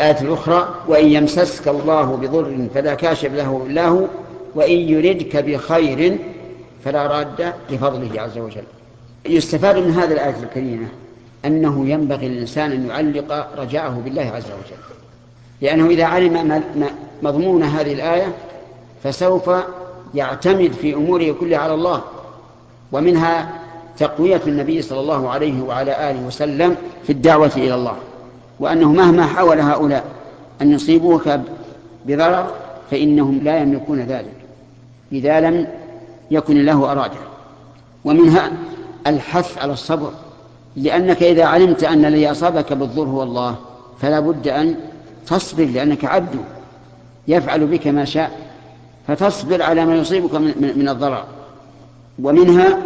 الآية الأخرى وإن يمسسك الله بضر فلا كاشف له إلا هو وإن يردك بخير فلا راد لفضله عز وجل. يستفاد من هذه الآية الكريمة أنه ينبغي للإنسان أن يعلق رجاءه بالله عز وجل. لأنه إذا علم مضمون هذه الآية فسوف يعتمد في أموره كلها على الله. ومنها تقوية النبي صلى الله عليه وعلى آله وسلم في الدعوة إلى الله. وأنه مهما حاول هؤلاء أن يصيبوك بضرر فإنهم لا يملكون ذلك إذا لم يكن الله أراده. ومنها الحث على الصبر لأنك إذا علمت أن الذي أصابك بالضر هو الله فلا بد أن تصبر لأنك عبد يفعل بك ما شاء فتصبر على ما يصيبك من, الضرر. ومنها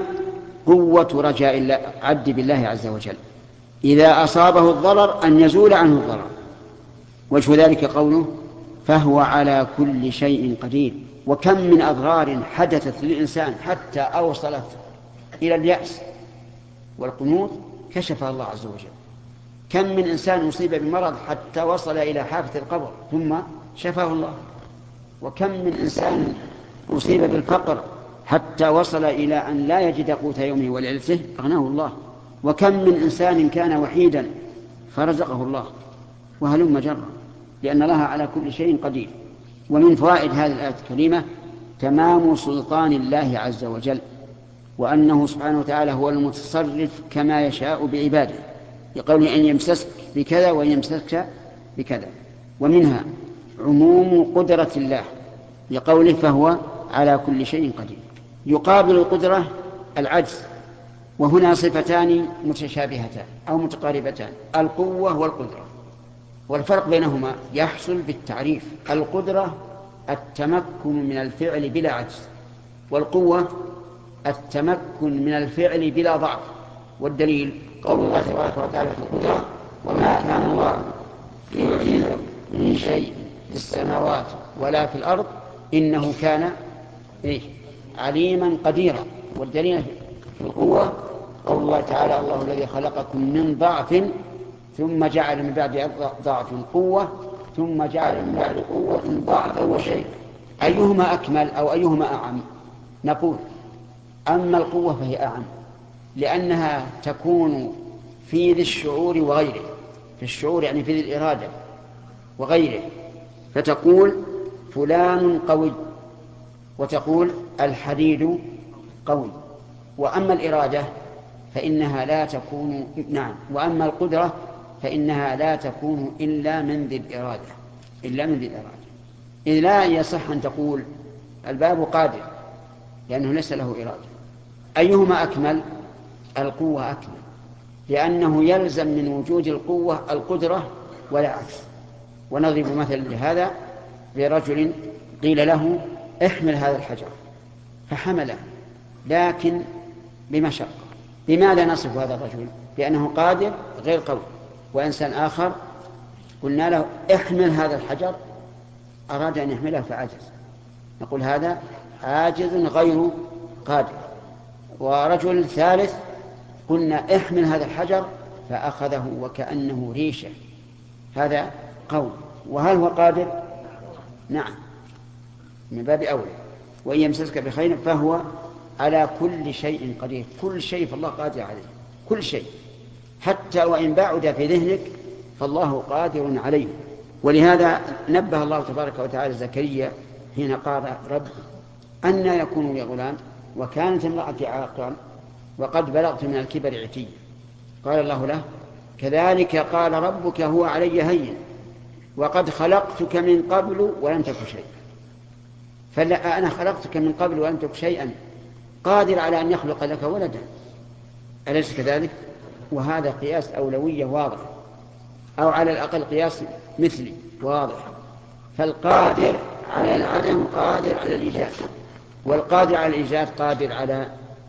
قوة رجاء العبد بالله عز وجل. إذا أصابه الضرر أن يزول عنه الضرر. وجه ذلك قوله فهو على كل شيء قدير. وكم من أضرار حدثت للإنسان حتى أوصلت إلى اليأس والقنوط كشفها الله عز وجل. كم من إنسان أصيب بمرض حتى وصل إلى حافة القبر ثم شفاه الله. وكم من إنسان أصيب بالفقر حتى وصل إلى أن لا يجد قوت يومه وليلته أغناه الله. وكم من إنسان كان وحيدا فرزقه الله وهلم جرا لأن الله على كل شيء قدير. ومن فوائد هذه الآية الكريمة تمام سلطان الله عز وجل وأنه سبحانه وتعالى هو المتصرف كما يشاء بعباده يقول أن يمسسك بكذا وأن يمسسك بكذا. ومنها عموم قدرة الله لقوله فهو على كل شيء قدير. يقابل القدرة العجز وهنا صفتان متشابهتان أو متقاربتان القوة والقدرة. والفرق بينهما يحصل بالتعريف. القدرة التمكن من الفعل بلا عجز والقوة التمكن من الفعل بلا ضعف. والدليل قول الله تبارك وتعالى في القدرة وما كان الله ليعجز من شيء في السماوات ولا في الأرض إنه كان إيه؟ عليما قديرا. والدليل القوة. قول الله تعالى الله الذي خلقكم من ضعف ثم جعل من بعد ضعف قوة ثم جعل من بعد قوة ضعفا وشيء أيهما أكمل أو أيهما أعم؟ نقول أما القوة فهي أعم لأنها تكون في ذي الشعور وغيره في الشعور يعني في ذي الإرادة وغيره. فتقول فلان قوي وتقول الحديد قوي. وأما الإرادة فإنها لا تكون نعم وأما القدرة فإنها لا تكون إلا من ذي الإرادة إلا من ذي الإرادة. إذ لا يصح أن تقول الباب قادر لأنه ليس له إرادة. أيهما أكمل؟ القوة أكمل لأنه يلزم من وجود القوة القدرة ولا عكس ونضرب مثلا لهذا برجل قيل له احمل هذا الحجر فحمله لكن بمشقة لماذا نصف هذا الرجل؟ لأنه قادر غير قوي. وإنسان آخر قلنا له احمل هذا الحجر. أراد أن يحمله فعجز. نقول هذا عاجز غير قادر. ورجل ثالث قلنا احمل هذا الحجر فأخذه وكأنه ريشة. هذا قول. وهل هو قادر؟ نعم. من باب أولى وإن يمسسك بخير فهو على كل شيء قدير. كل شيء فالله قادر عليه. كل شيء. حتى وإن بعد في ذهنك فالله قادر عليه. ولهذا نبه الله تبارك وتعالى زكريا حين قال رب أن يكون لي غلام وكانت امرأتي عاقرا وقد بلغت من الكبر عتيا. قال الله له كذلك قال ربك هو علي هين وقد خلقتك من قبل ولم تك شيئا. فلا أنا خلقتك من قبل ولم تك شيئا. قادر على أن يخلق لك ولدا. أليس كذلك؟ وهذا قياس أولوية واضح. أو على الأقل قياس مثلي واضح. فالقادر على العدم قادر على الإيجاد. والقادر على الإيجاد قادر على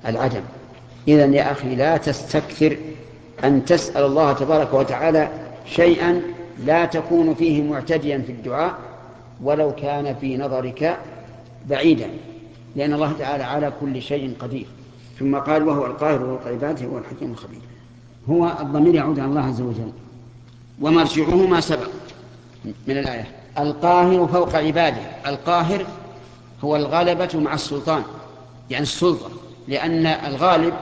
العدم. إذا يا أخي لا تستكثر أن تسأل الله تبارك وتعالى شيئا لا تكون فيه معتديا في الدعاء ولو كان في نظرك بعيدا. لأن الله تعالى على كل شيء قدير. ثم قال وهو القاهر وفوق عباده هو الحكيم الخبير. هو الضمير يعود على الله عز وجل. ومرجعه ما سبق من الآية. القاهر فوق عباده. القاهر هو الغلبة مع السلطان. يعني السلطة. لأن الغالب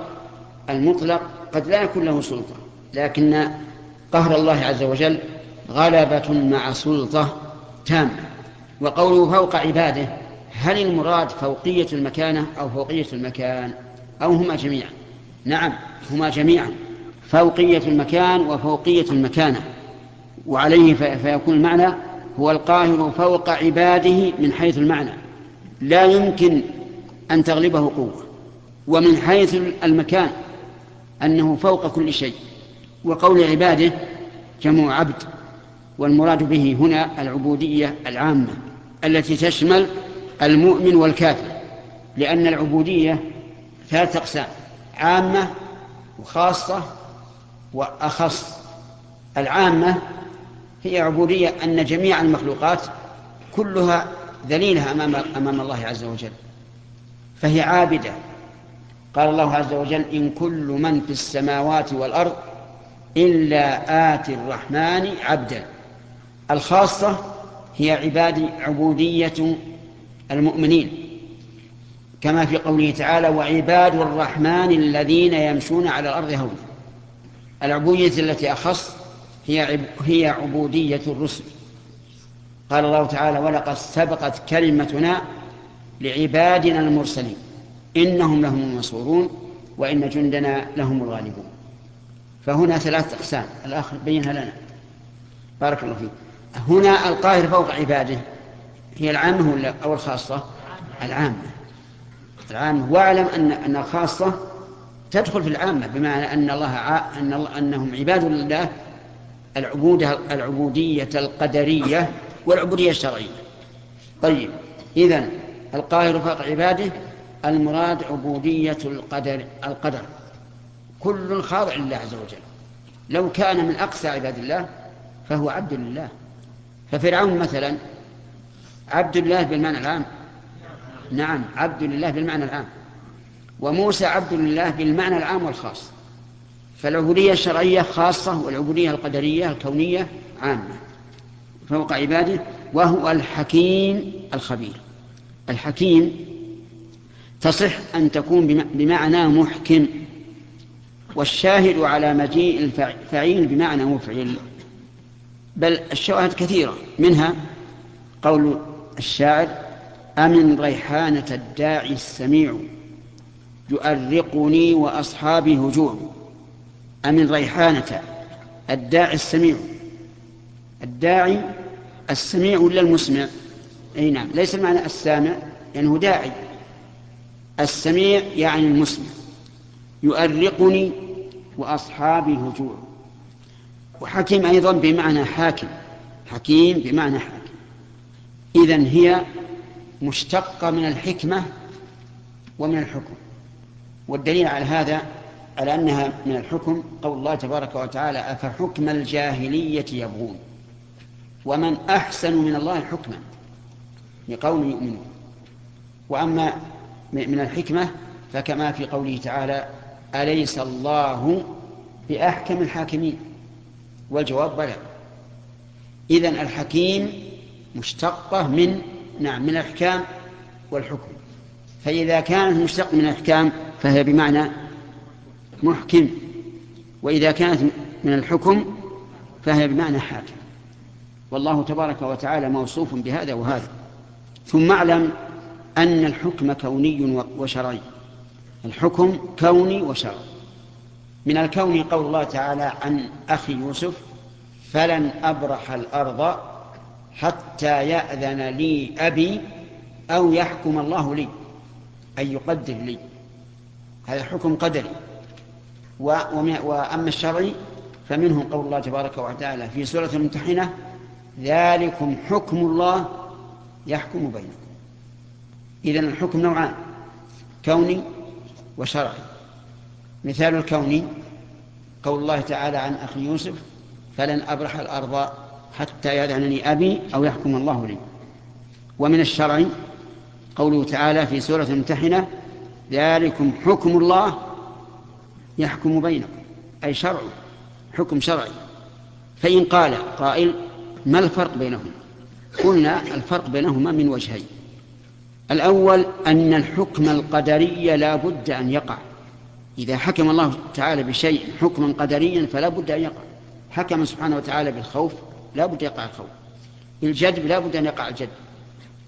المطلق قد لا يكون له سلطة. لكن قهر الله عز وجل غلبة مع سلطة تامة. وقوله فوق عباده هل المراد فوقية المكانة أو فوقية المكان؟ أو هما جميعا؟ نعم هما جميعا. فوقية المكان وفوقية المكانة. وعليه فيكون المعنى هو القاهر فوق عباده من حيث المعنى. لا يمكن أن تغلبه قوة. ومن حيث المكان أنه فوق كل شيء. وقول عباده جمع عبد والمراد به هنا العبودية العامة التي تشمل المؤمن والكافر لأن العبودية ثلاث أقسام عامة وخاصة وأخص. العامة هي عبودية أن جميع المخلوقات كلها ذليلة أمام, أمام الله عز وجل فهي عابدة. قال الله عز وجل إن كل من في السماوات والأرض إلا آتي الرحمن عبدا. الخاصة هي عباد عبودية المؤمنين. كما في قوله تعالى وعباد الرحمن الذين يمشون على الأرض هونا العبودية التي أخص هي هي عبودية الرسل. قال الله تعالى ولقد سبقت كلمتنا لعبادنا المرسلين. إنهم لهم المنصورون وإن جندنا لهم الغالبون. فهنا ثلاث أقسام. الآخر بينها لنا. بارك الله فيك. هنا القاهر فوق عباده. هي العامة أو الخاصة العامة. العامة. واعلم أن أن الخاصة تدخل في العامة بمعنى أن الله ع... أن الله أنهم عباد الله العبودة العبودية القدرية والعبودية الشرعية. طيب إذن القاهر فوق عباده المراد عبودية القدر القدر. كل خاضع لله عز وجل. لو كان من أقسى عباد الله فهو عبد لله. ففرعون مثلا عبد الله بالمعنى العام. نعم عبد لله بالمعنى العام. وموسى عبد لله بالمعنى العام والخاص. فالعبودية الشرعية خاصة والعبودية القدرية الكونية عامة. فوق عباده وهو الحكيم الخبير. الحكيم تصح أن تكون بمعنى محكم. والشاهد على مجيء الفعيل بمعنى مفعل. بل الشواهد كثيرة. منها قول الشاعر أمن ريحانة الداعي السميع يؤرقني وأصحابي هجوع. أمن ريحانة الداعي السميع. الداعي السميع ولا المسمع؟ أي نعم ليس المعنى السامع يعني داعي. السميع يعني المسمع. يؤرقني وأصحابي هجوع. وحكيم أيضا بمعنى حاكم حكيم بمعنى إذن هي مشتقة من الحكمة ومن الحكم. والدليل على هذا على أنها من الحكم قول الله تبارك وتعالى أفحكم الجاهلية يبغون؟ ومن أحسن من الله حكما لقوم يؤمنون. وأما من الحكمة فكما في قوله تعالى أليس الله بأحكم الحاكمين؟ والجواب بلى. إذن الحكيم مشتقة من نعم من الأحكام والحكم. فإذا كانت مشتقة من الأحكام فهي بمعنى محكم وإذا كانت من الحكم فهي بمعنى حاكم. والله تبارك وتعالى موصوف بهذا وهذا. ثم اعلم أن الحكم كوني وشرعي. الحكم كوني وشرعي. من الكون قول الله تعالى عن أخي يوسف فلن أبرح الأرض حتى يأذن لي أبي أو يحكم الله لي أي يقدر لي. هذا حكم قدري. وأما الشرعي فمنه قول الله تبارك وتعالى في سورة الممتحنة ذلكم حكم الله يحكم بينكم. إذا الحكم نوعان كوني وشرعي. مثال الكوني قول الله تعالى عن أخي يوسف فلن أبرح الأرض حتى يأذنني أبي أو يحكم الله لي. ومن الشرع قوله تعالى في سورة الممتحنة ذلكم حكم الله يحكم بينكم أي شرع حكم شرعي. فإن قال قائل ما الفرق بينهما؟ قلنا الفرق بينهما من وجهين. الأول أن الحكم القدري لا بد أن يقع. إذا حكم الله تعالى بشيء حكما قدريا فلا بد أن يقع. حكم سبحانه وتعالى بالخوف لا بد يقع الخوف. بالجدب لا بد أن يقع الجدب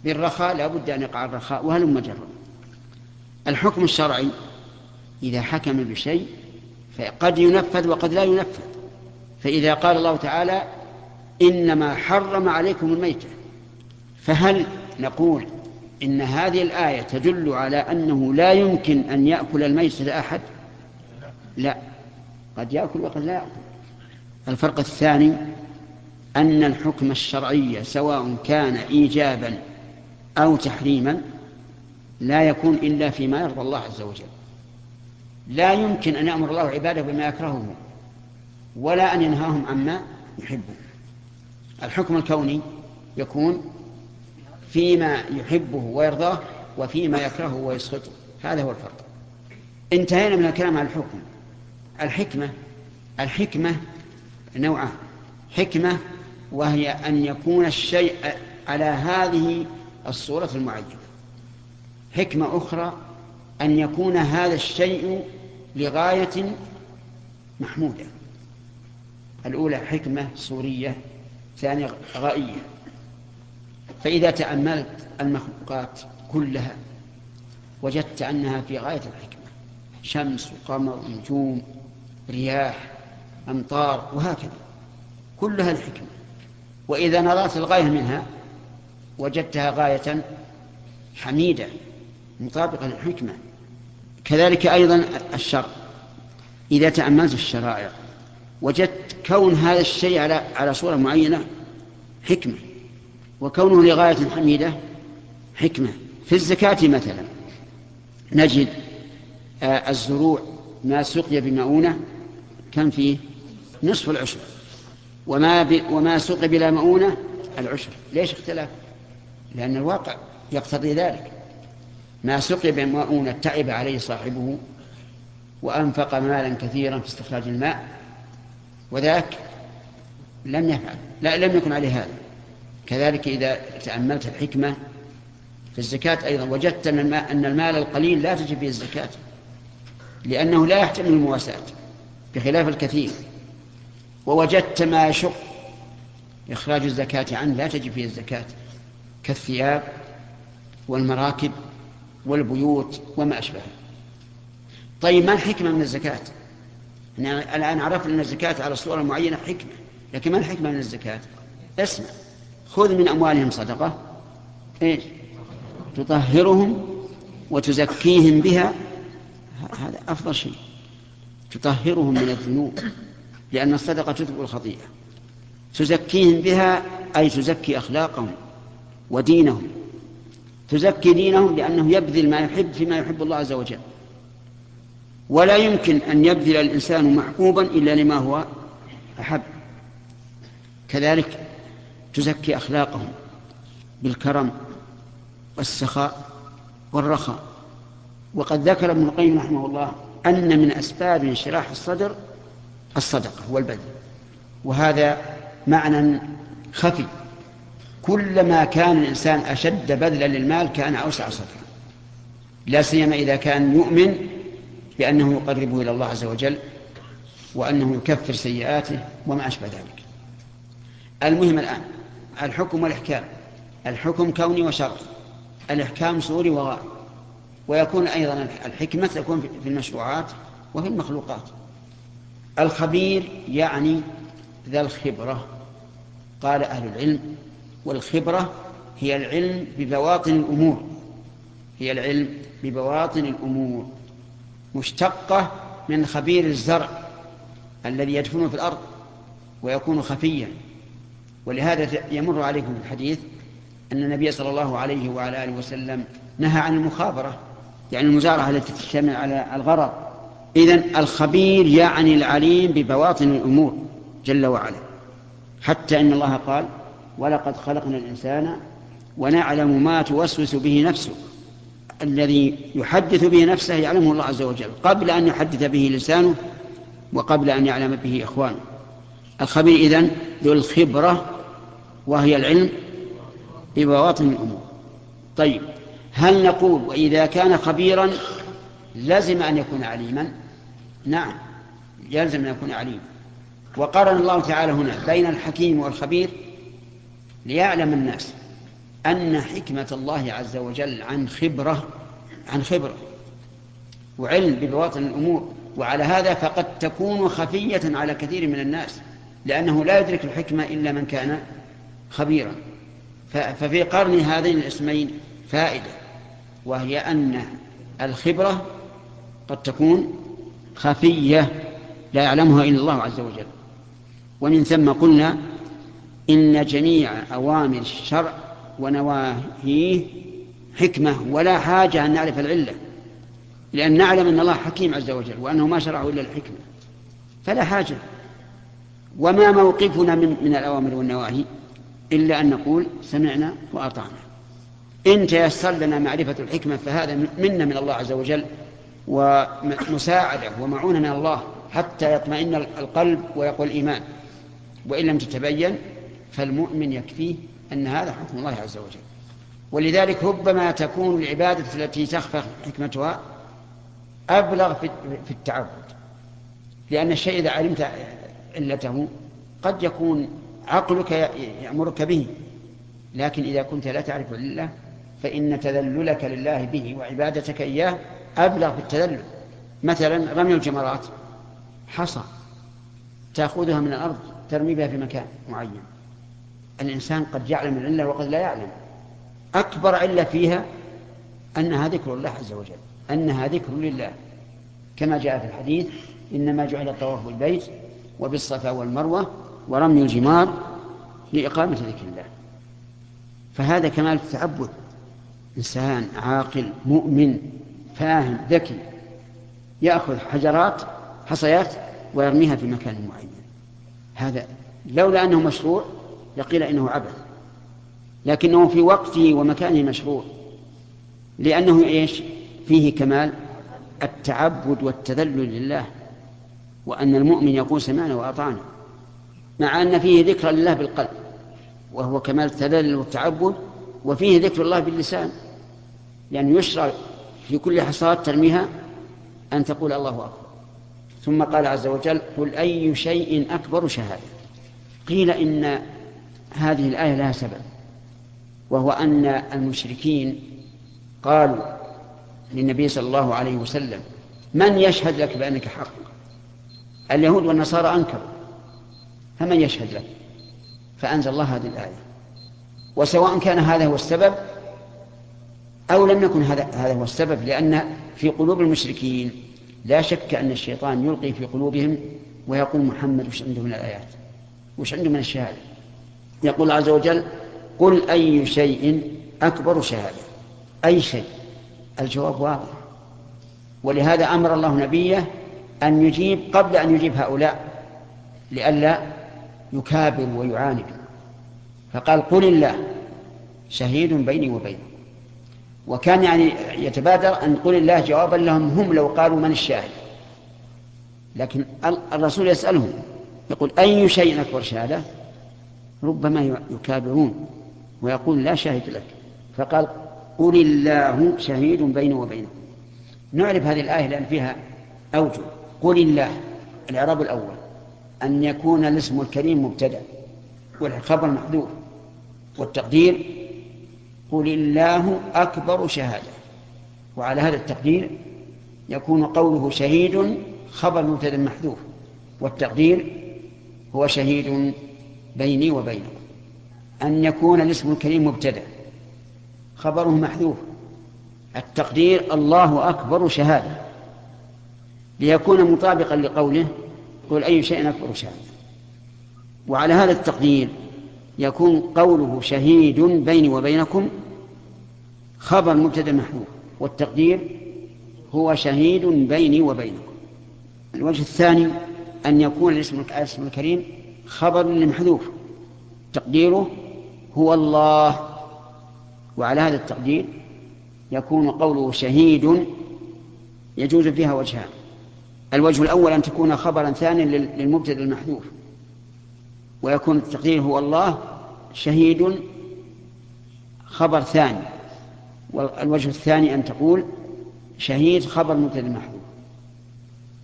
بالرخاء لا بد أن يقع الرخاء وهل مجرد. الحكم الشرعي إذا حكم بشيء فقد ينفذ وقد لا ينفذ. فإذا قال الله تعالى إنما حرم عليكم الميتة فهل نقول إن هذه الآية تدل على أنه لا يمكن أن يأكل الميتة أحد لا. قد يأكل وقد لا يأكل. الفرق الثاني أن الحكم الشرعي سواء كان إيجابا أو تحريما لا يكون إلا فيما يرضى الله عز وجل. لا يمكن أن يأمر الله عباده بما يكرهه ولا أن ينهاهم عما يحبه الحكم الكوني يكون فيما يحبه ويرضاه وفيما يكرهه ويسخطه. هذا هو الفرق. انتهينا من الكلام عن الحكم. الحكمة الحكمة نوعان. حكمة وهي أن يكون الشيء على هذه الصورة المعينة حكمة أخرى أن يكون هذا الشيء لغاية محمودة. الأولى حكمة صورية ثانية غائية. فإذا تأملت المخلوقات كلها وجدت أنها في غاية الحكمة شمس وقمر ونجوم رياح أمطار وهكذا. كلها الحكمة. وإذا نظرت الغاية منها وجدتها غاية حميدة مطابقة للحكمة. كذلك أيضا الشرع. إذا تأملت الشرائع وجدت كون هذا الشيء على على صورة معينة حكمة وكونه لغاية حميدة حكمة. في الزكاة مثلا نجد آه، الزروع ما سقي بمؤونة كم فيه؟ نصف العشر. وما. وما سقي بلا مؤونة العشر ليش اختلاف؟ لأن الواقع يقتضي ذلك. ما سقي بمؤونة تعب عليه صاحبه وأنفق مالا كثيرا في استخراج الماء وذاك لم يفعل. لا لم يكن عليه هذا. كذلك إذا تأملت الحكمة في الزكاة أيضا وجدت أن المال القليل لا تجب فيه الزكاة لأنه لا يحتمل المواساة بخلاف الكثير. ووجدت ما يشق إخراج الزكاة عنه لا تجب فيه الزكاة كالثياب والمراكب والبيوت وما أشبهه. طيب ما الحكمة من الزكاة؟ يعني الآن عرفنا أن الزكاة على صورة معينة حكمة لكن ما الحكمة من الزكاة؟ اسمع خذ من أموالهم صدقة إيش؟ تطهرهم وتزكيهم بها هذا أفضل شيء تطهرهم من الذنوب. لأن الصدقة تذكر الخطيئة. تزكيهم بها أي تزكي أخلاقهم ودينهم. تزكي دينهم لأنه يبذل ما يحب فيما يحب الله عز وجل. ولا يمكن أن يبذل الإنسان محبوبا إلا لما هو أحب. كذلك تزكي أخلاقهم بالكرم والسخاء والرخاء. وقد ذكر ابن القيم رحمه الله أن من أسباب انشراح الصدر الصدقة والبذل. وهذا معنى خفي. كلما كان الإنسان أشد بذلا للمال كان أوسع صدرا لا سيما إذا كان يؤمن بأنه يقربه إلى الله عز وجل وأنه يكفر سيئاته وما أشبه ذلك. المهم الآن الحكم والإحكام. الحكم كوني وشرعي. الإحكام صوري وغائب ويكون أيضا الحكمة تكون في المشروعات وفي المخلوقات. الخبير يعني ذا الخبرة. قال أهل العلم والخبرة هي العلم ببواطن الأمور. هي العلم ببواطن الأمور مشتقة من خبير الزرع الذي يدفنه في الأرض ويكون خفيا. ولهذا يمر عليكم في الحديث أن النبي صلى الله عليه وعلى آله وسلم نهى عن المخابرة يعني المزارعة التي تشتمل على الغرض إذن الخبير يعني العليم ببواطن الأمور جل وعلا. حتى إن الله قال ولقد خلقنا الإنسان ونعلم ما توسوس به نفسه. الذي يحدث به نفسه يعلمه الله عز وجل قبل أن يحدث به لسانه وقبل أن يعلم به إخوانه. الخبير إذن ذو الخبرة وهي العلم ببواطن الأمور. طيب هل نقول وإذا كان خبيرا لزم أن يكون عليما؟ نعم يلزم أن يكون عليما وقارن الله تعالى هنا بين الحكيم والخبير ليعلم الناس أن حكمة الله عز وجل عن خبرة عن خبرة وعلم ببواطن الأمور. وعلى هذا فقد تكون خفية على كثير من الناس لأنه لا يدرك الحكمة إلا من كان خبيرا. ففي قرن هذين الاسمين فائدة وهي أن الخبرة قد تكون خفية لا يعلمها إلا الله عز وجل. ومن ثم قلنا إن جميع أوامر الشرع ونواهيه حكمة ولا حاجة أن نعرف العلة لأن نعلم أن الله حكيم عز وجل وأنه ما شرعه إلا الحكمة فلا حاجة. وما موقفنا من, من الأوامر والنواهي إلا أن نقول سمعنا وأطعنا. إن تيسر لنا معرفة الحكمة فهذا منا من الله عز وجل ومساعدة ومعونة من الله حتى يطمئن القلب ويقول الإيمان وإن لم تتبين فالمؤمن يكفيه أن هذا حكم الله عز وجل. ولذلك ربما تكون العبادة التي تخفى حكمتها أبلغ في التعبد. لأن الشيء إذا علمت علته قد يكون عقلك يأمرك به. لكن إذا كنت لا تعرف لله فإن تذللك لله به وعبادتك إياه أبلغ في التذلل مثلا رمي الجمرات. حصى. تأخذها من الأرض ترمي بها في مكان معين. الإنسان قد يعلم العلة وقد لا يعلم. أكبر علة فيها أنها ذكر الله عز وجل أنها ذكر لله. كما جاء في الحديث إنما جعل الطواف بالبيت وبالصفا والمروة ورمي الجمار لإقامة ذكر الله. فهذا كمال التعبد. إنسان عاقل مؤمن. فاهم ذكي يأخذ حجرات حصيات ويرميها في مكان معين. هذا لولا أنه مشروع لقيل إنه عبث. لكنه في وقته ومكانه مشروع. لأنه إيش؟ فيه كمال التعبد والتذلل لله. وأن المؤمن يقول سمعنا وأطعنا. مع أن فيه ذكر لله بالقلب. وهو كمال التذلل والتعبد. وفيه ذكر الله باللسان. لأن يعني يشرع في كل حصاة ترميها أن تقول الله أكبر. ثم قال عز وجل قل أي شيء أكبر شهادة. قيل إن هذه الآية لها سبب وهو أن المشركين قالوا للنبي صلى الله عليه وسلم من يشهد لك بأنك حق؟ اليهود والنصارى أنكروا. فمن يشهد لك؟ فأنزل الله هذه الآية. وسواء كان هذا هو السبب أو لم يكن هذا هذا هو السبب لأن في قلوب المشركين لا شك أن الشيطان يلقي في قلوبهم ويقول محمد وش عنده من الآيات؟ وش عنده من الشهادة؟ يقول عز وجل قل أي شيء أكبر شهادة أي شيء. الجواب واضح. ولهذا أمر الله نبيه أن يجيب قبل أن يجيب هؤلاء لئلا يكابر ويعاند. فقال قل الله شهيد بيني وبينك وكان يعني يتبادر أن قل الله جوابا لهم هم لو قالوا من الشاهد. لكن الرسول يسألهم يقول أي شيء أكبر شهادة ربما يكابرون ويقول لا شاهد لك. فقال قل الله شهيد بيني وبينكم. نعرف هذه الآية لأن فيها أوجه. قل الله الإعراب الأول أن يكون الاسم الكريم مبتدأ والخبر محذوف والتقدير قل الله أكبر شهادة. وعلى هذا التقدير يكون قوله شهيد خبر مبتدا محذوف والتقدير هو شهيد بيني وبينكم. أن يكون الاسم الكريم مبتدأ خبره محذوف التقدير الله أكبر شهادة. ليكون مطابقا لقوله قل أي شيء أكبر شهادة. وعلى هذا التقدير يكون قوله شهيد بيني وبينكم خبر مبتدأ محذوف والتقدير هو شهيد بيني وبينكم. الوجه الثاني أن يكون الاسم الكريم خبر لمحذوف تقديره هو الله. وعلى هذا التقدير يكون قوله شهيد يجوز فيها وجهان. الوجه الأول أن تكون خبرا ثانيا للمبتدأ المحذوف. ويكون التقدير هو الله شهيد خبر ثاني. والوجه الثاني أن تقول شهيد خبر مبتدأ محذوف.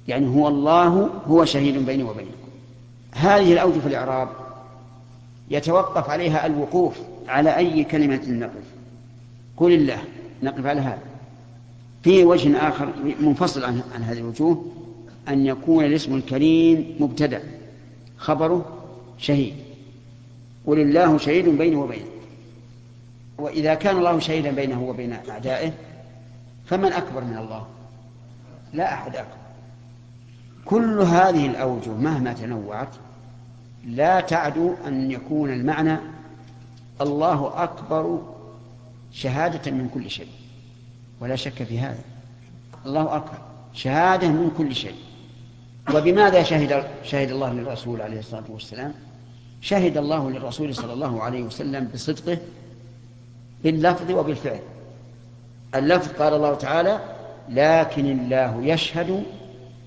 يعني هو الله هو شهيد بيني وبينكم. هذه الأوجه في الإعراب يتوقف عليها الوقوف على أي كلمة نقف. قل الله نقف على هذا. في وجه آخر منفصل عن, عن هذه الوجوه أن يكون الاسم الكريم مبتدأ. خبره شهيد. قل الله شهيد بيني وبينه. وإذا كان الله شهيدا بينه وبين أعدائه فمن أكبر من الله؟ لا أحد أكبر. كل هذه الأوجه مهما تنوعت لا تعدو أن يكون المعنى الله أكبر شهادة من كل شيء. ولا شك في هذا. الله أكبر. شهادة من كل شيء. وبماذا شهد شهد الله للرسول عليه الصلاة والسلام؟ شهد الله للرسول صلى الله عليه وسلم بصدقه باللفظ وبالفعل. اللفظ قال الله تعالى لكن الله يشهد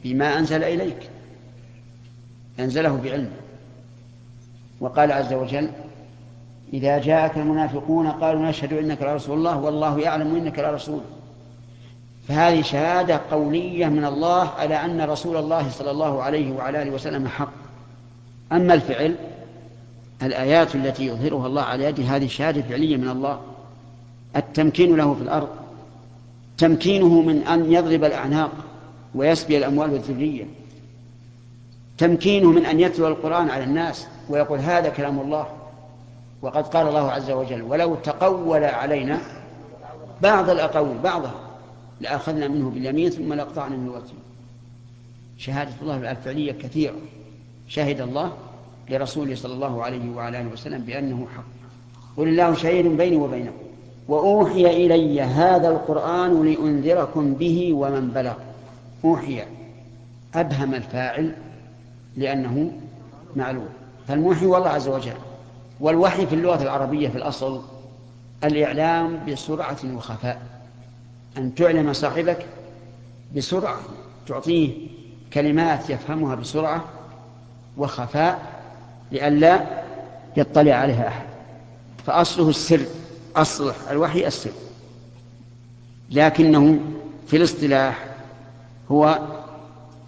بما أنزل إليك. أنزله بعلمه. وقال عز وجل إذا جاءك المنافقون قالوا نشهد إنك لرسول الله والله يعلم إنك لرسول فهذه شهادة قولية من الله على أن رسول الله صلى الله عليه وعلى آله وسلم حق. أما الفعل الآيات التي يظهرها الله على يد هذه شهادة فعلية من الله. التمكين له في الأرض. تمكينه من أن يضرب الأعناق ويسبي الأموال والذرية تمكينه من أن يتلو القرآن على الناس ويقول هذا كلام الله. وقد قال الله عز وجل ولو تقول علينا بعض الأقاويل بعضها. لأخذنا منه باليمين ثم لقطعنا من الوتين شهادة الله الفعلية كثيرة. شهد الله لرسوله صلى الله عليه وعلى آله وسلم بأنه حق. قل الله شهيد بيني وبينكم. وأوحي إلي هذا القرآن لأنذركم به ومن بلغ. أوحي. أبهم الفاعل لأنه معلوم. فالموحي هو الله عز وجل. والوحي في اللغة العربية في الأصل الإعلام بسرعة وخفاء. أن تعلم صاحبك بسرعة تعطيه كلمات يفهمها بسرعة وخفاء لئلا يطلع عليها أحد. فأصله السر أصل الوحي السر. لكنه في الاصطلاح هو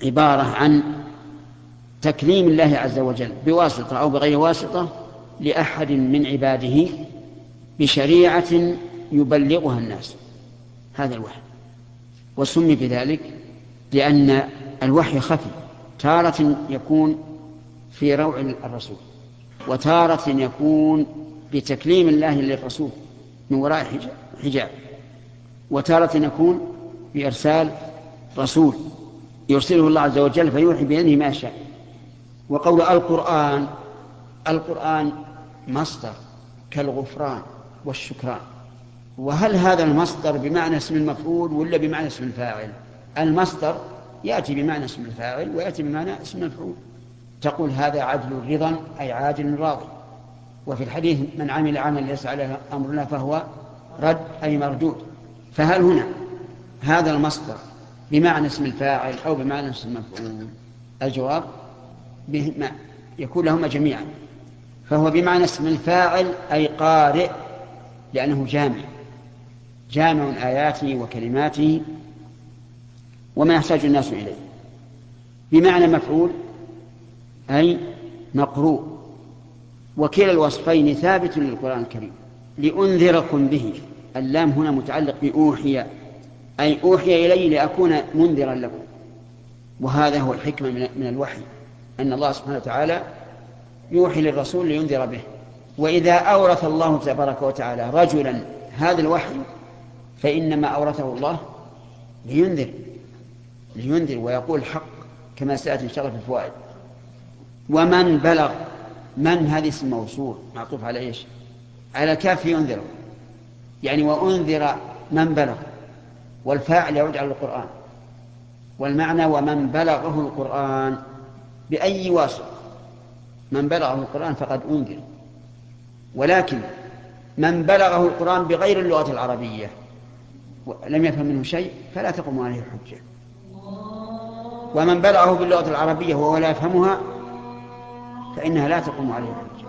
عبارة عن تكليم الله عز وجل بواسطة أو بغير واسطة لأحد من عباده بشريعة يبلغها الناس. هذا الوحي. وسمي بذلك لأن الوحي خفي. تارة يكون في روع الرسول وتارة يكون بتكليم الله للرسول من وراء حجاب وتارة يكون بإرسال رسول يرسله الله عز وجل فيوحي بيده ما شاء. وقول القرآن القرآن مصدر كالغفران والشكران. وهل هذا المصدر بمعنى اسم المفعول ولا بمعنى اسم الفاعل؟ المصدر يأتي بمعنى اسم الفاعل ويأتي بمعنى اسم المفعول. تقول هذا عدل رضا أي عادل راضي. وفي الحديث من عمل عملا ليس عليه أمرنا فهو رد أي مردود. فهل هنا هذا المصدر بمعنى اسم الفاعل أو بمعنى اسم المفعول؟ الجواب بهما يكون لهما جميعا. فهو بمعنى اسم الفاعل أي قارئ لأنه جامع. جامع آياته وكلماته وما يحتاج الناس إليه. بمعنى مفعول أي مقروء. وكلا الوصفين ثابت للقرآن الكريم لأنذركم به. اللام هنا متعلق بأوحي أي أوحي إلي لأكون منذرا لكم وهذا هو الحكمة من الوحي أن الله سبحانه وتعالى يوحي للرسول لينذر به. وإذا أورث الله تبارك وتعالى رجلا هذا الوحي فإنما أورثه الله لينذر لينذر ويقول الحق كما سيأتي إن شاء الله في الفوائد. ومن بلغ من هذه اسم موصول معطوف على إيش؟ على كاف ينذر. يعني وأنذر من بلغ والفاعل يعود على القرآن. والمعنى ومن بلغه القرآن بأي واسطة؟ من بلغه القرآن فقد أنذر. ولكن من بلغه القرآن بغير اللغة العربية لم يفهم منه شيء فلا تقوم عليه الحجة. ومن بلغه باللغة العربية وهو لا يفهمها فإنها لا تقوم عليه الحجة.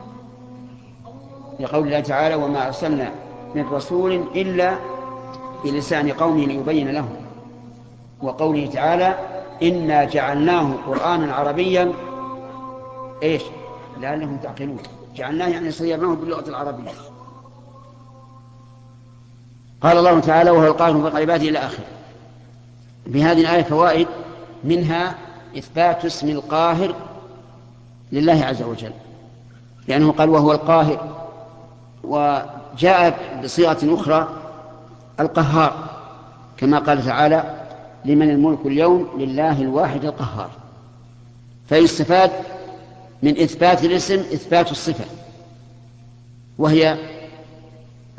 لقول الله تعالى وما أرسلنا من رسول إلا بلسان قومه ليبين لهم وقوله تعالى إنا جعلناه قرآنا عربيا. إيش؟ لعلهم تعقلون. جعلناه يعني صيرناه باللغة العربية. قال الله تعالى وهو القاهر فوق عباده إلى آخره. بهذه الآية فوائد منها إثبات اسم القاهر لله عز وجل. لأنه قال وهو القاهر وجاء بصيغة أخرى القهار كما قال تعالى لمن الملك اليوم لله الواحد القهار. فيستفاد من إثبات الاسم إثبات الصفة وهي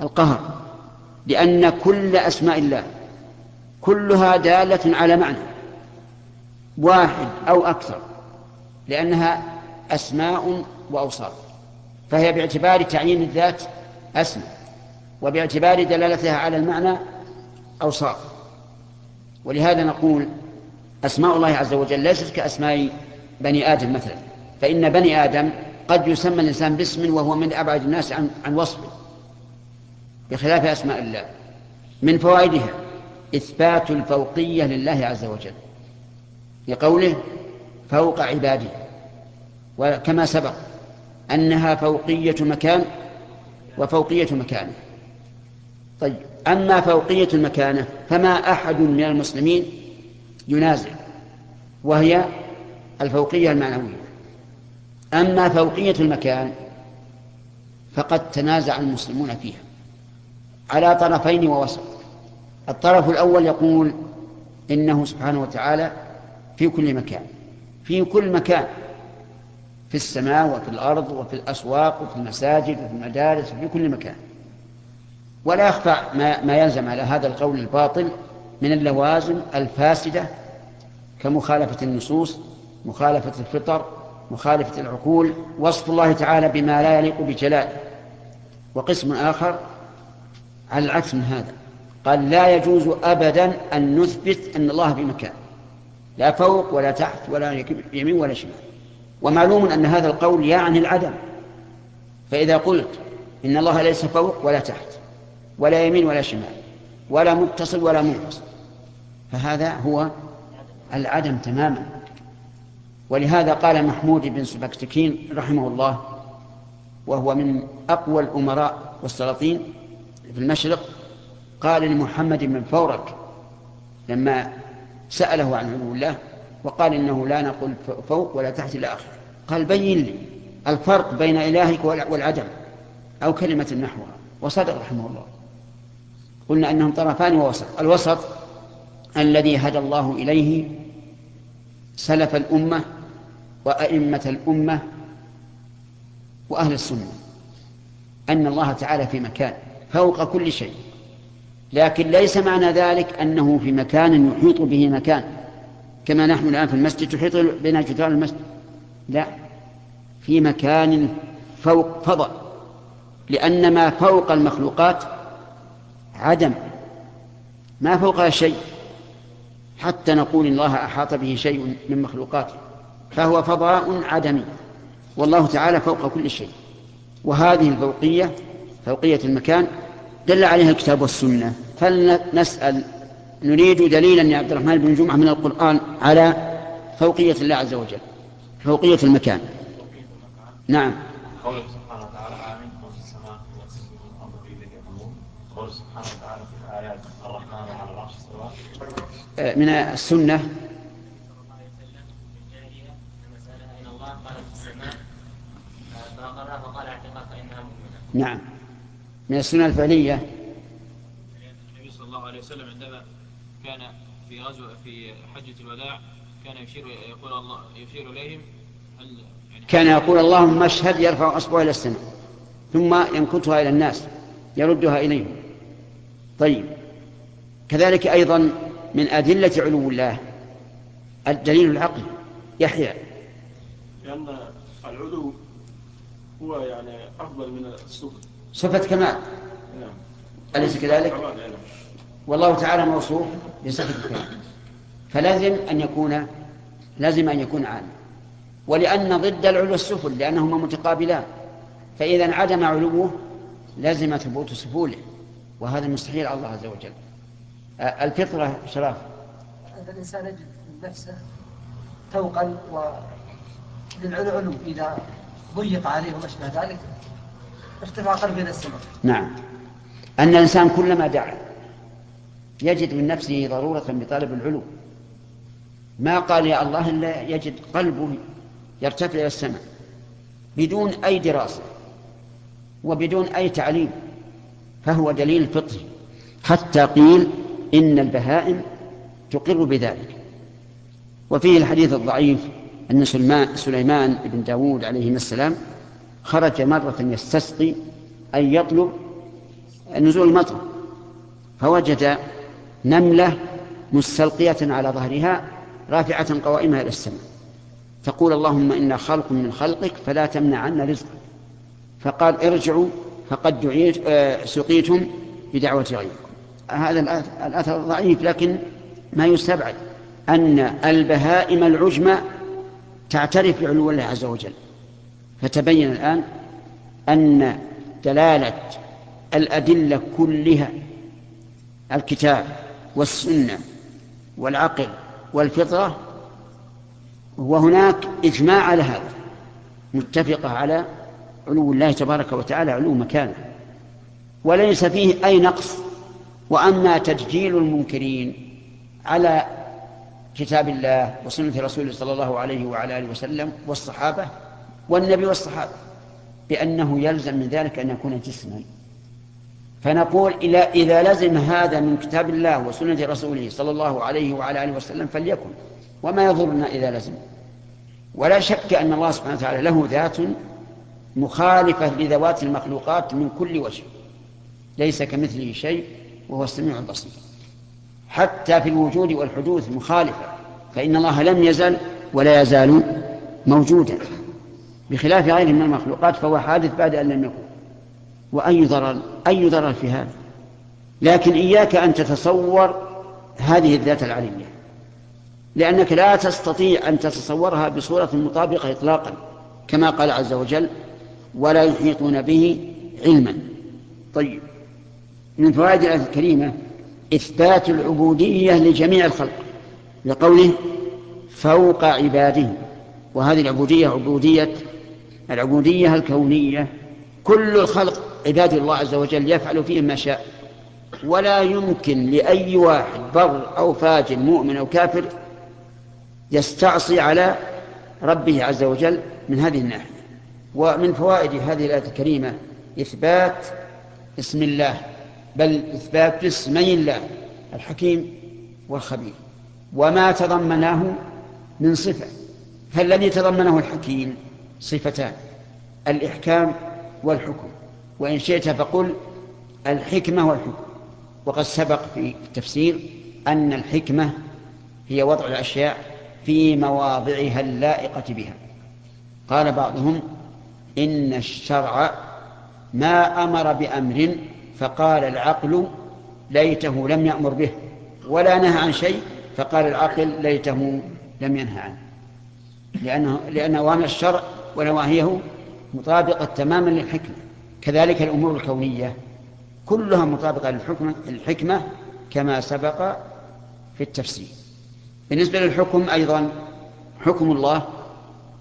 القهر. لأن كل أسماء الله كلها دالة على معنى واحد أو أكثر لأنها أسماء وأوصاف فهي باعتبار تعيين الذات أسماء وباعتبار دلالتها على المعنى أوصاف. ولهذا نقول أسماء الله عز وجل ليست كأسماء بني آدم مثلا فإن بني آدم قد يسمى الإنسان باسم وهو من أبعد الناس عن, عن وصفه. بخلاف أسماء الله. من فوائدها إثبات الفوقية لله عز وجل. لقوله فوق عباده. وكما سبق أنها فوقية مكان وفوقية مكانة. طيب أما فوقية المكانة فما أحد من المسلمين ينازع وهي الفوقية المعنوية. أما فوقية المكان فقد تنازع المسلمون فيها. على طرفين ووسط. الطرف الأول يقول إنه سبحانه وتعالى في كل مكان في كل مكان في السماء وفي الأرض وفي الأسواق وفي المساجد وفي المدارس وفي كل مكان. ولا يخفى ما, ما يلزم على هذا القول الباطل من اللوازم الفاسدة كمخالفة النصوص مخالفة الفطر مخالفة العقول وصف الله تعالى بما لا يليق بجلاله. وقسم آخر على العكس من هذا. قال لا يجوز أبدا أن نثبت أن الله في مكان. لا فوق ولا تحت ولا يمين ولا شمال. ومعلوم أن هذا القول يعني العدم. فإذا قلت إن الله ليس فوق ولا تحت ولا يمين ولا شمال ولا متصل ولا منفصل فهذا هو العدم تماما. ولهذا قال محمود بن سبكتكين رحمه الله وهو من أقوى الأمراء والسلاطين في المشرق قال لمحمد بن فورك لما سأله عن علو الله وقال إنه لا نقول فوق ولا تحت إلى آخره. قال بين لي الفرق بين إلهك والعدم أو كلمة نحوها وصدق رحمه الله. قلنا أنهم طرفان ووسط. الوسط الذي هدى الله إليه سلف الأمة وأئمة الأمة وأهل السنة. أن الله تعالى في مكان. فوق كل شيء. لكن ليس معنى ذلك أنه في مكان يحيط به مكان كما نحن الآن في المسجد تحيط بنا جدران المسجد. لا في مكان فوق فضل لأن ما فوق المخلوقات عدم ما فوقها شيء. حتى نقول الله أحاط به شيء من مخلوقاته فهو فضاء عدمي. والله تعالى فوق كل شيء. وهذه الفوقية فوقية المكان دل عليها الكتاب والسنة. فلنسأل نريد دليلا يا عبد الرحمن بن جمعة من القرآن على فوقية الله عز وجل فوقية المكان. نعم. قوله سبحانه وتعالى آمين. في السماء والأرض قوله سبحانه وتعالى في الآيات الرحمن على العرش استوى. من السنة. نعم. من السنة الفعلية. النبي صلى الله عليه وسلم عندما كان في غزوة في حجة الوداع كان يشير يقول الله يشير إليهم يعني كان يقول اللهم اشهد يرفع أصبعه إلى السماء ثم ينكتها إلى الناس يردها إليهم. طيب. كذلك أيضا من أدلة علو الله الدليل العقلي يحيى. لأن العلو هو يعني أفضل من السفل صفة كمال. أليس كذلك؟ والله تعالى موصوف بصفة الكمال فلازم أن يكون لازم أن يكون عالم ولأن ضد العلو السفل لأنهما متقابلان. فإذا انعدم علوه لزم ثبوت سفوله. وهذا مستحيل على الله عز وجل. الفطرة شرف. الإنسان يجد نفسه توقا وللعلو إذا ضيق عليه وما أشبه ذلك ارتفع قلبه إلى السماء. نعم. أن الإنسان كلما دعا يجد من نفسه ضرورة بطلب العلو. ما قال يا الله إلا يجد قلبه يرتفع إلى السماء بدون أي دراسة وبدون أي تعليم فهو دليل فطري حتى قيل إن البهائم تقر بذلك. وفيه الحديث الضعيف أن سليمان بن داود عليه السلام خرج مرة يستسقي أن يطلب نزول المطر فوجد نملة مستلقية على ظهرها رافعة قوائمها إلى السماء. تقول اللهم إنا خلق من خلقك فلا تمنع عنا رزقك. فقال ارجعوا فقد دعيت آه، سقيتم بدعوة غيركم. هذا الأثر ضعيف لكن ما يستبعد أن البهائم العجمى تعترف بعلو الله عز وجل. فتبين الآن أن دلالة الأدلة كلها الكتاب والسنة والعقل والفطرة وهناك إجماع على هذا متفقة على علو الله تبارك وتعالى علو مكانه. وليس فيه أي نقص. وأما تدجيل المنكرين على كتاب الله وسنة رسوله صلى الله عليه وعلى آله وسلم والصحابة والنبي والصحابة بأنه يلزم من ذلك أن يكون جسما. فنقول إذا لزم هذا من كتاب الله وسنة رسوله صلى الله عليه وعلى آله وسلم فليكن. وما يضرنا إذا لزم. ولا شك أن الله سبحانه وتعالى له ذات مخالفة لذوات المخلوقات من كل وجه. ليس كمثله شيء وهو السميع البصير. حتى في الوجود والحدوث مخالفة. فإن الله لم يزل ولا يزال موجودا. بخلاف غيره من المخلوقات فهو حادث بعد أن لم يكن. وأي ضرر أي ضرر في هذا؟ لكن إياك أن تتصور هذه الذات العلية لأنك لا تستطيع أن تتصورها بصورة مطابقة إطلاقا كما قال عز وجل ولا يحيطون به علما. طيب. من فوائد الآية الكريمة إثبات العبودية لجميع الخلق لقوله فوق عباده. وهذه العبودية عبودية العبودية الكونية. كل الخلق عباد الله عز وجل يفعل فيهم ما شاء. ولا يمكن لأي واحد بر أو فاجر مؤمن أو كافر يستعصي على ربه عز وجل من هذه الناحية. ومن فوائد هذه الآية الكريمة إثبات اسم الله بل إثبات اسمي الله الحكيم والخبير. وما تضمناه من صفة فالذي تضمنه الحكيم صفتان الإحكام والحكم وإن شئت فقل الحكمة والحكم. وقد سبق في التفسير أن الحكمة هي وضع الأشياء في مواضعها اللائقة بها. قال بعضهم إن الشرع ما أمر بأمر فقال العقل ليته لم يأمر به ولا نهى عن شيء فقال العقل ليته لم ينهى عنه. لأنه لأن أوامر الشرع ونواهيه مطابقة تماما للحكمة. كذلك الأمور الكونية كلها مطابقة للحكمة كما سبق في التفسير. بالنسبة للحكم أيضا حكم الله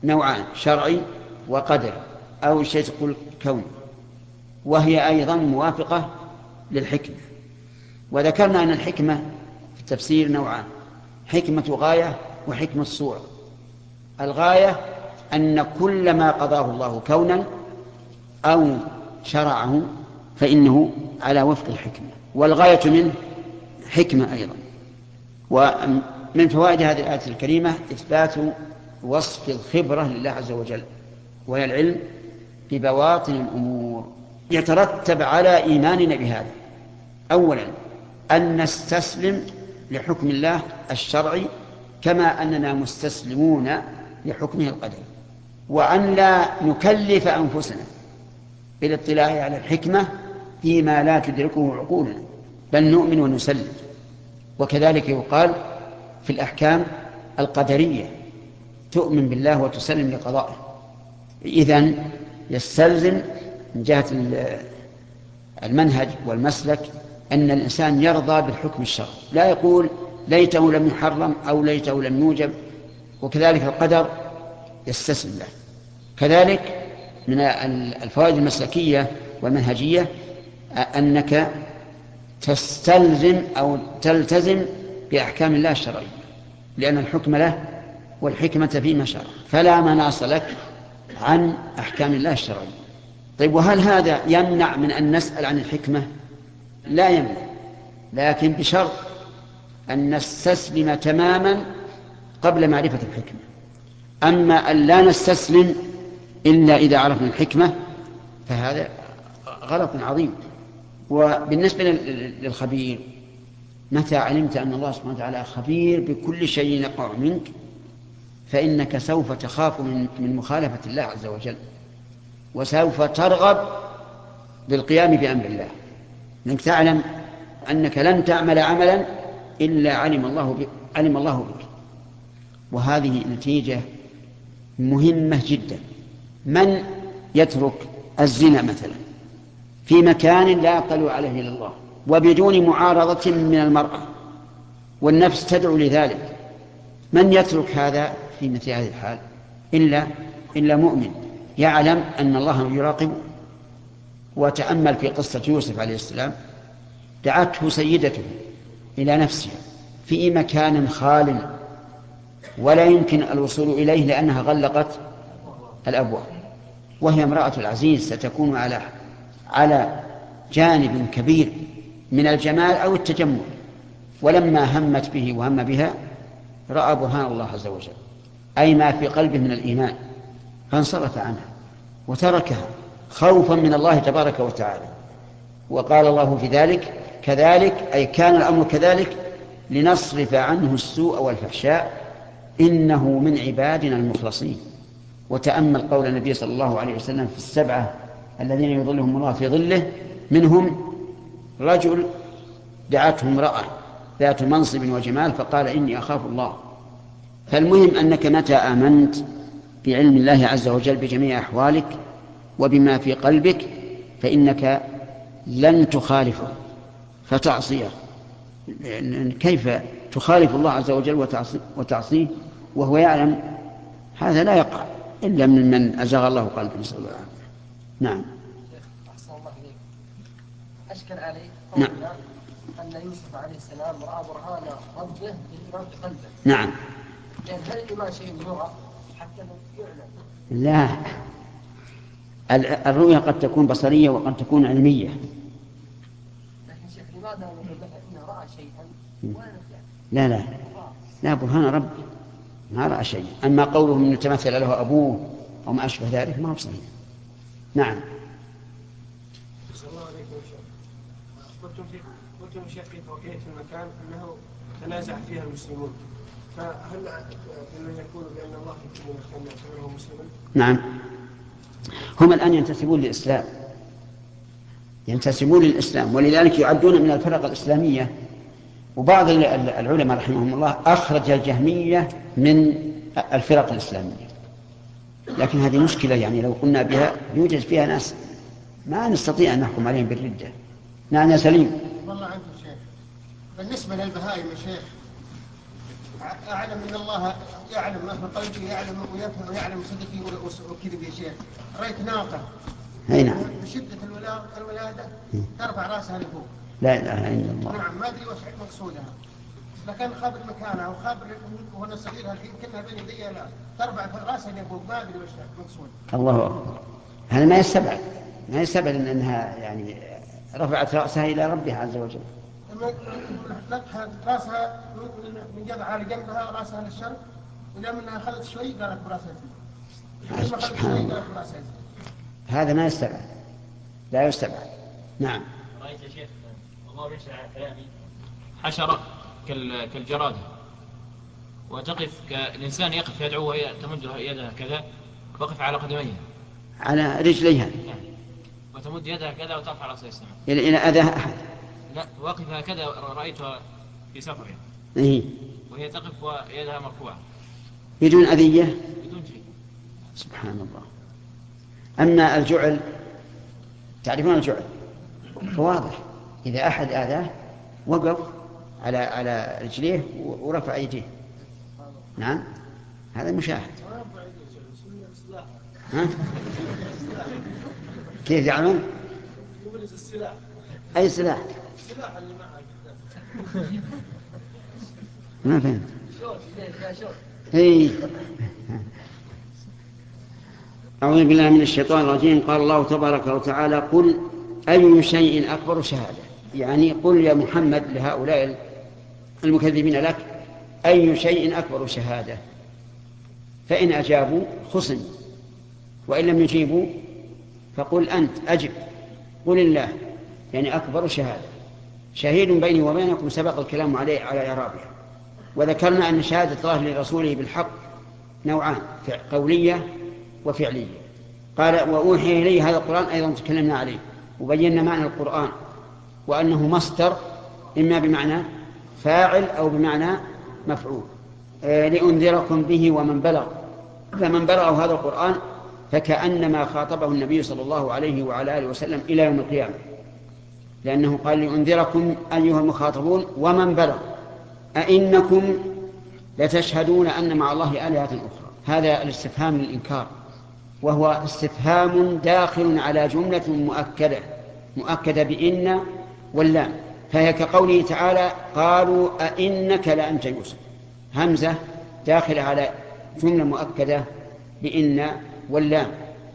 نوعان شرعي وقدر أو شيء تقول كون وهي أيضا موافقة للحكمة. وذكرنا أن الحكمة في التفسير نوعان حكمة غاية وحكمة صورة الغاية أن كل ما قضاه الله كونا أو شرعه فإنه على وفق الحكمة. والغاية منه حكمة أيضا. ومن فوائد هذه الآية الكريمة إثبات وصف الخبرة لله عز وجل وهي العلم ببواطن الأمور. يترتب على إيماننا بهذا. أولا أن نستسلم لحكم الله الشرعي كما أننا مستسلمون لحكمه القدري. وأن لا نكلف أنفسنا بالاطلاع على الحكمة فيما لا تدركه عقولنا بل نؤمن ونسلم. وكذلك يقال في الأحكام القدرية تؤمن بالله وتسلم لقضائه. إذن يستلزم من جهة المنهج والمسلك أن الإنسان يرضى بالحكم الشرعي. لا يقول ليته لم يحرم أو ليته لم يوجب وكذلك القدر يستسلم له. كذلك من الفوائد المسلكية والمنهجية أنك تستلزم أو تلتزم بأحكام الله الشرعية لأن الحكم له والحكمة فيما شرع. فلا مناص لك عن أحكام الله الشرعية. طيب وهل هذا يمنع من أن نسأل عن الحكمة؟ لا يمنع. لكن بشرط أن نستسلم تماما قبل معرفة الحكمة. أما أن لا نستسلم إلا إذا عرفنا الحكمة فهذا غلط عظيم. وبالنسبة للخبير متى علمت أن الله سبحانه وتعالى خبير بكل شيء يقع منك؟ فإنك سوف تخاف من, مخالفة الله عز وجل وسوف ترغب بالقيام بأمر الله. لأنك تعلم أنك لن تعمل عملا إلا علم الله علم الله بك. وهذه نتيجة مهمة جدا. من يترك الزنا مثلا في مكان لا يطلع عليه إلا الله وبدون معارضة من المرأة والنفس تدعو لذلك. من يترك هذا في مثل هذه الحال؟ إلا إلا مؤمن. يعلم أن الله يراقبه وتأمل في قصة يوسف عليه السلام. دعته سيدته إلى نفسها في مكان خال ولا يمكن الوصول إليه لأنها غلقت الأبواب. وهي امرأة العزيز ستكون على على جانب كبير من الجمال أو التجمل. ولما همت به وهم بها رأى برهان الله عز وجل. أي ما في قلبه من الإيمان. فانصرف عنها وتركها خوفا من الله تبارك وتعالى. وقال الله في ذلك كذلك أي كان الأمر كذلك لنصرف عنه السوء والفحشاء إنه من عبادنا المخلصين. وتأمل قول النبي صلى الله عليه وسلم في السبعة الذين يظلهم الله في ظله منهم رجل دعته امرأة ذات منصب وجمال فقال إني أخاف الله. فالمهم أنك متى آمنت بعلم الله عز وجل بجميع أحوالك وبما في قلبك فإنك لن تخالفه فتعصيه. كيف تخالف الله عز وجل وتعصيه وهو يعلم هذا لا يقع إلا من من أزغ الله قلبه. نسأل الله العافية. نعم. أحسن الله إليك. أشكل علي نعم. أن يوسف عليه السلام رأى برهان ربه بالإيمان بقلبه. نعم. لأن هل الإيمان شيء يرى حتى يعلم لا. الرؤيا قد تكون بصرية وقد تكون علمية. لكن شيخ لماذا لا لا. لا برهان رب ما رأى شيء أما قوله من تمثل له أبوه أو ما أشبه ذلك ما هو صحيح نعم. قلتم في قلتم شيخ في توقيت المكان أنه تنازع فيها المسلمون. فهل ممن يقول بأن الله في كل مكان يعتبره مسلما؟ نعم. هم الآن ينتسبون للإسلام. ينتسبون للإسلام ولذلك يعدون من الفرق الإسلامية. وبعض العلماء رحمهم الله أخرج الجهمية من الفرق الإسلامية. لكن هذه مشكلة يعني لو قلنا بها يوجد فيها ناس ما نستطيع أن نحكم عليهم بالردة. نعم يا سليم. والله عنكم شيخ. بالنسبة للبهائم يا شيخ أعلم أن الله يعلم ما في قلبي يعلم ويفهم ويعلم صدقي وكذب يا شيخ. رأيت ناقة. أي نعم. بشدة الولادة ترفع رأسها لفوق. لا إله إلا الله. نعم ما أدري وش مقصودها لكن خابر مكانها وخابر وأنا صغير الحين كلها بين يدي لا؟ ترفع رأسها لفوق ما أدري وش مقصود. الله أكبر. هذا ما يستبعد. ما يستبعد إن أنها يعني رفعت رأسها إلى ربها عز وجل. لقها رأسها من جذع على جنبها رأسها للشرق ولما انها اخذت شوي قالت برأسها لما اخذت سبحان شوي الله. قالت برأسها هذا ما يستبعد. لا يستبعد. نعم رأيت يا شيخ الله يشهد على كلامي حشرة كال- كالجرادة. وتقف كالإنسان يقف يدعو وهي تمد يدها كذا وقف على قدميها على رجليها. نعم. وتمد يدها كذا وترفع رأسها السماء إلى إلى أذى أحد. لا واقف هكذا رأيتها في سفرها. إيه. وهي تقف ويدها مرفوعة. بدون أذية؟ بدون شيء. سبحان الله أما الجعل تعرفون الجعل؟ فواضح إذا أحد آذاه وقف على على رجليه ورفع يديه. نعم؟ هذا مشاهد. ها؟ كيف يعمل؟ أي سلاح؟ السلاح اللي معه ما فهمت. أعوذ بالله من الشيطان الرجيم. قال الله تبارك وتعالى قل أي شيء أكبر شهادة. يعني قل يا محمد لهؤلاء المكذبين لك أي شيء أكبر شهادة؟ فإن أجابوا خصم وإن لم يجيبوا فقل أنت أجب. قل الله يعني أكبر شهادة. شهيد بيني وبينكم سبق الكلام عليه على إعرابها وذكرنا أن شهادة الله لرسوله بالحق نوعان قولية وفعلية. قال وأوحي إلي هذا القرآن أيضا تكلمنا عليه. وبينا معنى القرآن. وأنه مصدر إما بمعنى فاعل أو بمعنى مفعول. آه، لأنذركم به ومن بلغ. فمن بلغه هذا القرآن فكأنما خاطبه النبي صلى الله عليه وعلى آله وسلم إلى يوم القيامة. لأنه قال لأنذركم أيها المخاطبون ومن بلغ. أئنكم لتشهدون أن مع الله آلهة أخرى. هذا الاستفهام للإنكار. وهو استفهام داخل على جملة مؤكدة. مؤكدة بإن واللام فهي كقوله تعالى قالوا أئنك لأنت يوسف همزة داخلة على جملة مؤكدة بإن واللام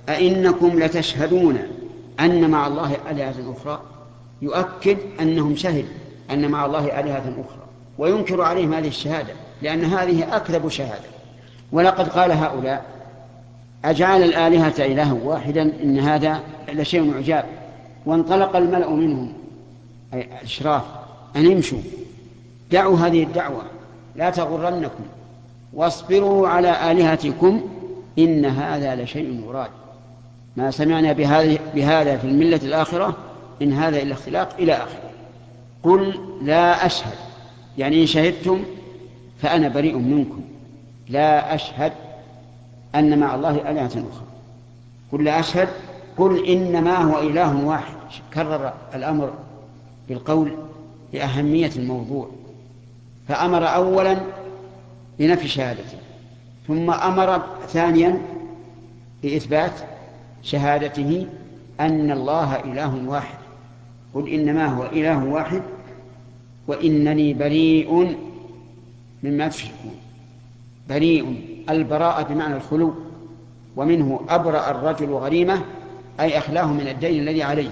أئنكم لتشهدون أن مع الله آلهة أخرى. يؤكد أنهم شهدوا أن مع الله آلهة أخرى. وينكر عليهم هذه الشهادة لأن هذه أكذب شهادة. ولقد قال هؤلاء أجعل الآلهة إلها واحدا إن هذا لشيء عجاب. وانطلق الملأ منهم أي الإشراف أن امشوا. دعوا هذه الدعوة. لا تغرنكم. واصبروا على آلهتكم. إن هذا لشيء مراد. ما سمعنا بهذا في الملة الآخرة إن هذا إلا اختلاق إلى آخره. قل لا أشهد. يعني إن شهدتم فأنا بريء منكم. لا أشهد أن مع الله آلهة أخرى. قل لا أشهد. قل إنما هو إله واحد. كرر الأمر بالقول لأهمية الموضوع فأمر أولا بنفي شهادته ثم أمر ثانيا بإثبات شهادته أن الله إله واحد قل إنما هو إله واحد وإنني بريء مما تشركون بريء البراءة بمعنى الخلو ومنه أبرأ الرجل غريمة أي أخلاه من الدين الذي عليه.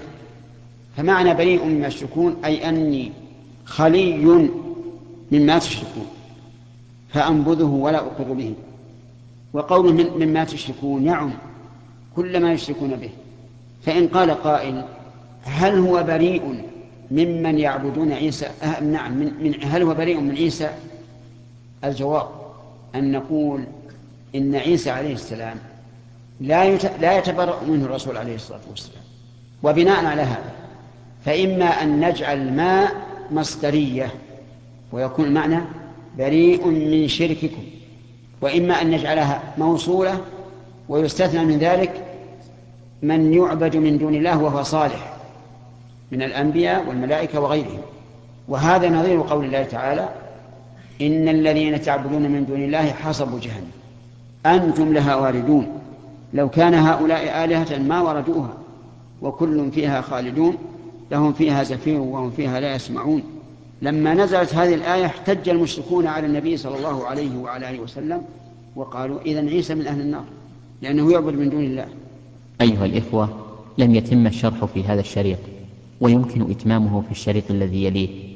فمعنى بريء مما تشركون أي أني خلي مما تشركون فأنبذه ولا أقر به. وقوله من مما تشركون يعم كل ما يشركون به. فإن قال قائل هل هو بريء ممن يعبدون عيسى؟ أه نعم من, من هل هو بريء من عيسى؟ الجواب أن نقول إن عيسى عليه السلام لا لا يتبرأ منه الرسول عليه الصلاة والسلام. وبناء على هذا فإما أن نجعل ما مصدرية ويكون المعنى بريء من شرككم وإما أن نجعلها موصولة ويستثنى من ذلك من يعبد من دون الله وهو صالح من الأنبياء والملائكة وغيرهم. وهذا نظير قول الله تعالى إن الذين تعبدون من دون الله حصبوا جهنم. أنتم لها واردون. لو كان هؤلاء آلهة ما وردوها وكل فيها خالدون لهم فيها زفير وهم فيها لا يسمعون. لما نزلت هذه الآية احتج المشركون على النبي صلى الله عليه وعلى آله وسلم وقالوا إذا عيسى من أهل النار لأنه يعبد من دون الله. أيها الإخوة لم يتم الشرح في هذا الشريط ويمكن إتمامه في الشريط الذي يليه.